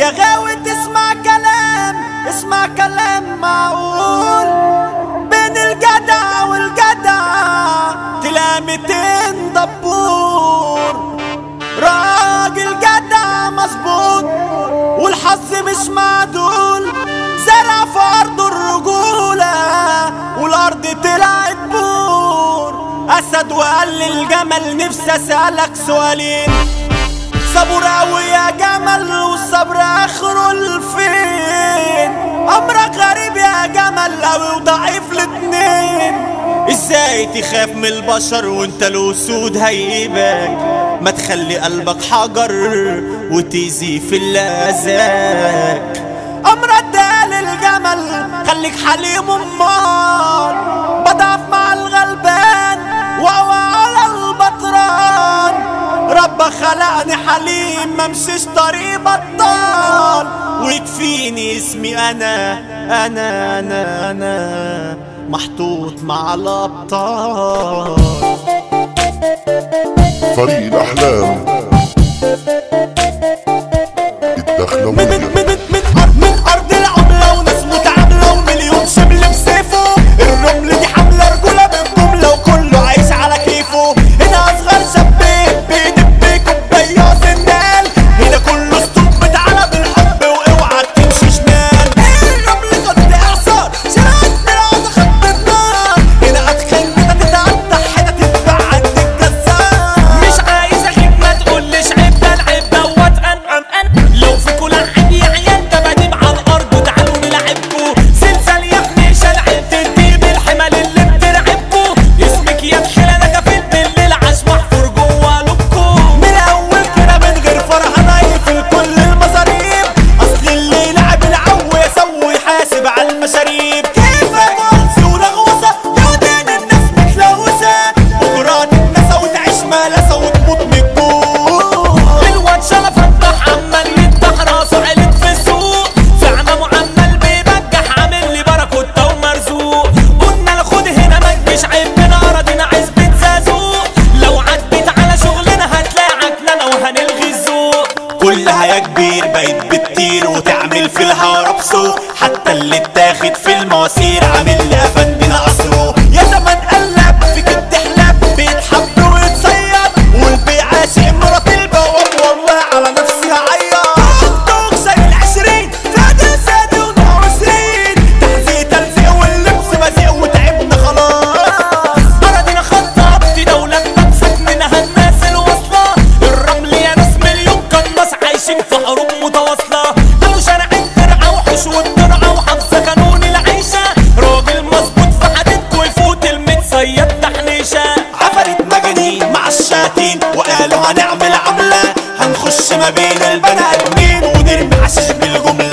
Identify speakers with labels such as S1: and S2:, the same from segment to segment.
S1: يا غاوي تسمع كلام اسمع كلام معقول. بين الجدع والجدع تلامتين دبور راجل جدع مظبوط والحظ مش معدول. زرع في ارضه الرجولة والأرض طلعت بور. أسد وقال للجمل نفسي أسألك سؤالين. صبرا ويا جمل والصبر اخره الفين. امرك غريب يا جمل قوي وضعيف الاتنين إزاي تخاف من البشر وانت الاسود هيجيبك ما تخلي قلبك حجر وتيزي في اللازاك. امرك ده للجمل خليك حليم أمال. بضعف ربه خلقني حليم ممشيش طريق بطال ويكفيني اسمي أنا أنا أنا أنا. محطوط مع الأبطال.
S2: فريق الأحلام.
S3: الدخلويه ما
S1: بين البنات مين ونرمي عشش بالجملة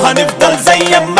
S1: وهنفضل زي ما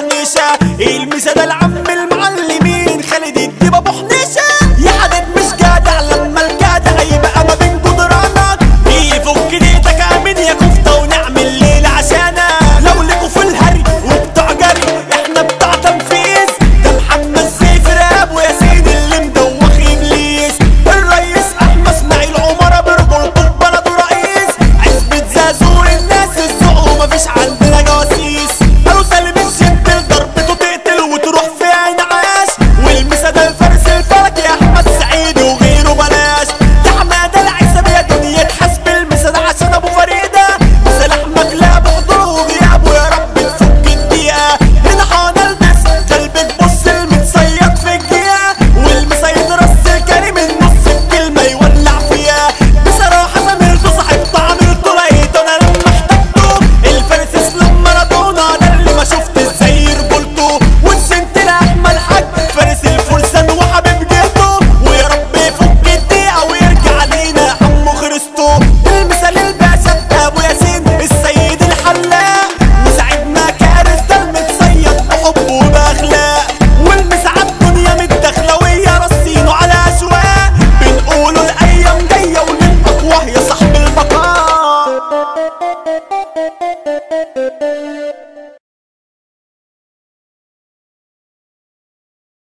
S1: المحنسه المسه ده العم الم...